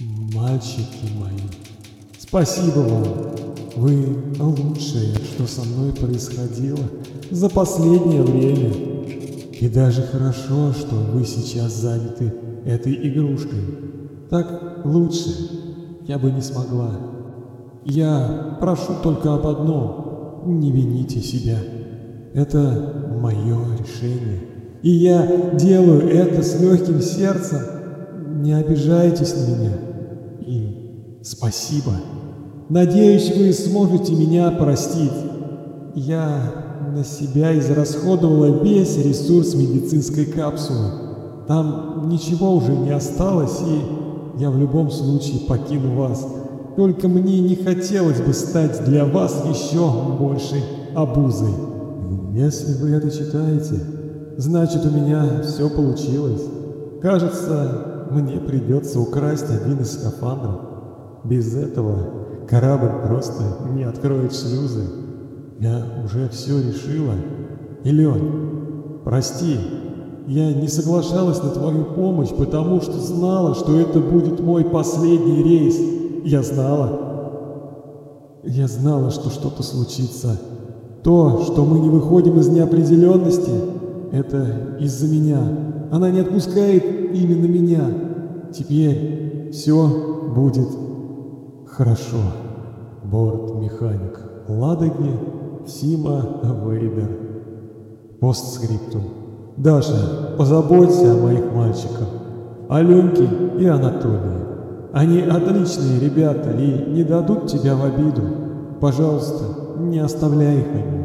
Мальчики мои, спасибо вам. Вы лучшее, что со мной происходило за последнее время. И даже хорошо, что вы сейчас заняты этой игрушкой. Так лучше я бы не смогла. Я прошу только об одном. Не вините себя. Это мое решение. И я делаю это с легким сердцем. Не обижайтесь на меня. И спасибо. Надеюсь, вы сможете меня простить. Я на себя израсходовала весь ресурс медицинской капсулы. Там ничего уже не осталось, и я в любом случае покину вас. Только мне не хотелось бы стать для вас еще большей обузой. Если вы это читаете, значит у меня все получилось. Кажется, мне придется украсть один из скафандров. Без этого корабль просто не откроет шлюзы. Я уже все решила. Илен, прости, я не соглашалась на твою помощь, потому что знала, что это будет мой последний рейс. Я знала. Я знала, что что-то случится. То, что мы не выходим из неопределенности, это из-за меня. Она не отпускает именно меня. Теперь все будет хорошо. Борт-механик Ладоги Сима Вейдер. Постскриптум. Даша, позаботься о моих мальчиках, Аленке и Анатолии. Они отличные ребята и не дадут тебя в обиду. Пожалуйста, не оставляй их одних.